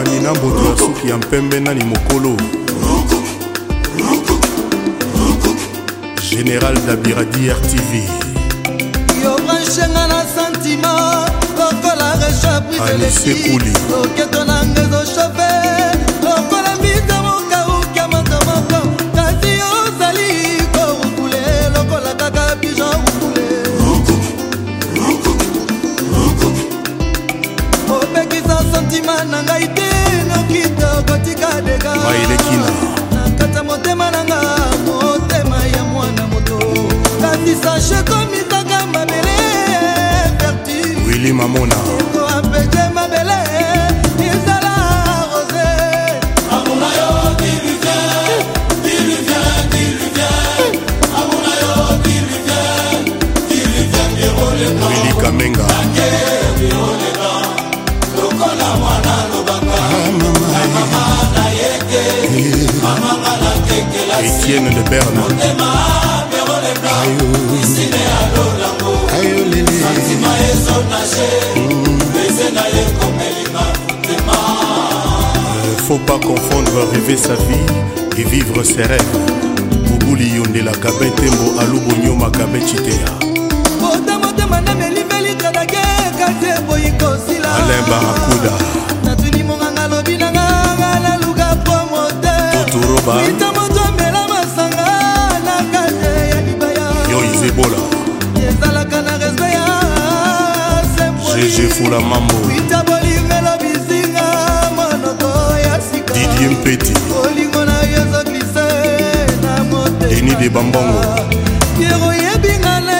mokomani na mboto ya suki ya mpembe nani mokolo général dabiradi rtv yobranchenga na santima lokola rechapriseekoli loketo nanga ezochape kobebisa shekomi kaka mabele vertu wili mamona apete mabele ezala rose wili kamenga lokola mwana lobaka mama na yeke mamanga na tekela etienne de berne faut pas confondre rêver sa vie et vivre ses rêves bubuli yondela gabe ntembo alubonyoma gabe citea motamotema nde melimbelitanake kati eboyi kosila alain barakuda natuni monganga lobi nanga nga naluka po mote toturoba bola ezalaka na respe ya gg fula mambo itabolivelo bizinga monoko ya sika didie mpeti olingo na yo ezoglise na motema deni de bambongo yero yebinga na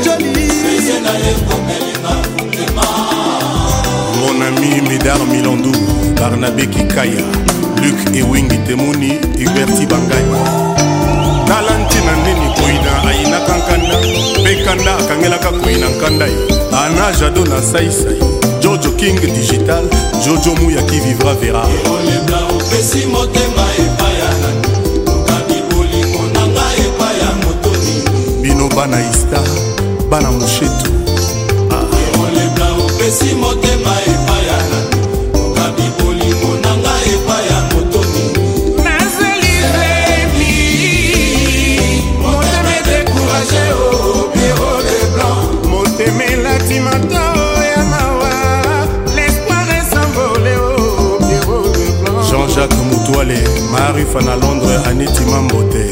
ami médar milandou barnabe kikaya luke ewingi temoni huberti bangai talanti na ndeni koina ayinaka nkanda mpe kanda akangelaka koina nkanda ye ana jado na saisai jojo king digital jojo muyaki vivra vera olebla opesi motema epaya okabi bolingo na ngai epaya motoni bino bana ista bana moshetu marie fana londres aniti mambote